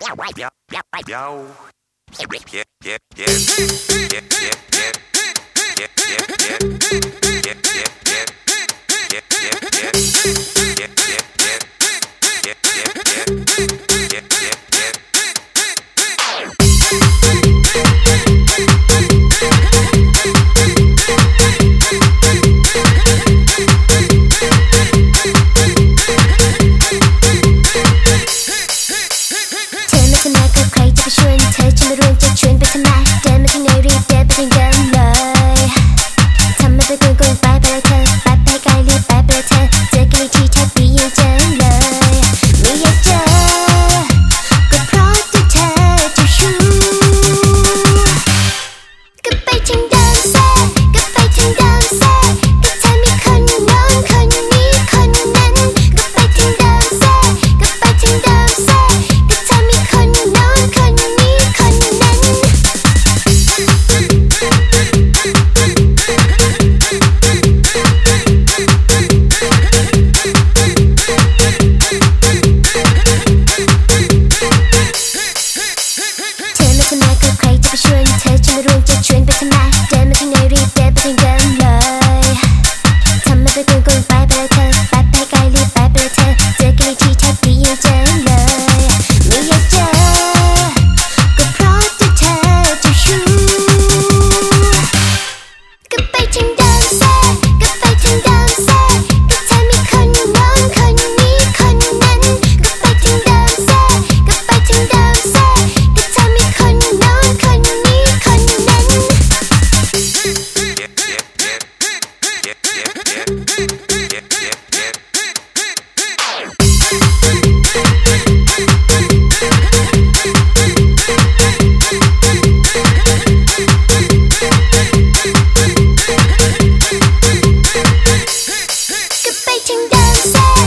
Yeah. กันเยอลยทไมปกวนกวไปไปเลยเธอ ไปไปไกลรีบไปไปเลยเธอ เจอกันอีกที Beijing dancing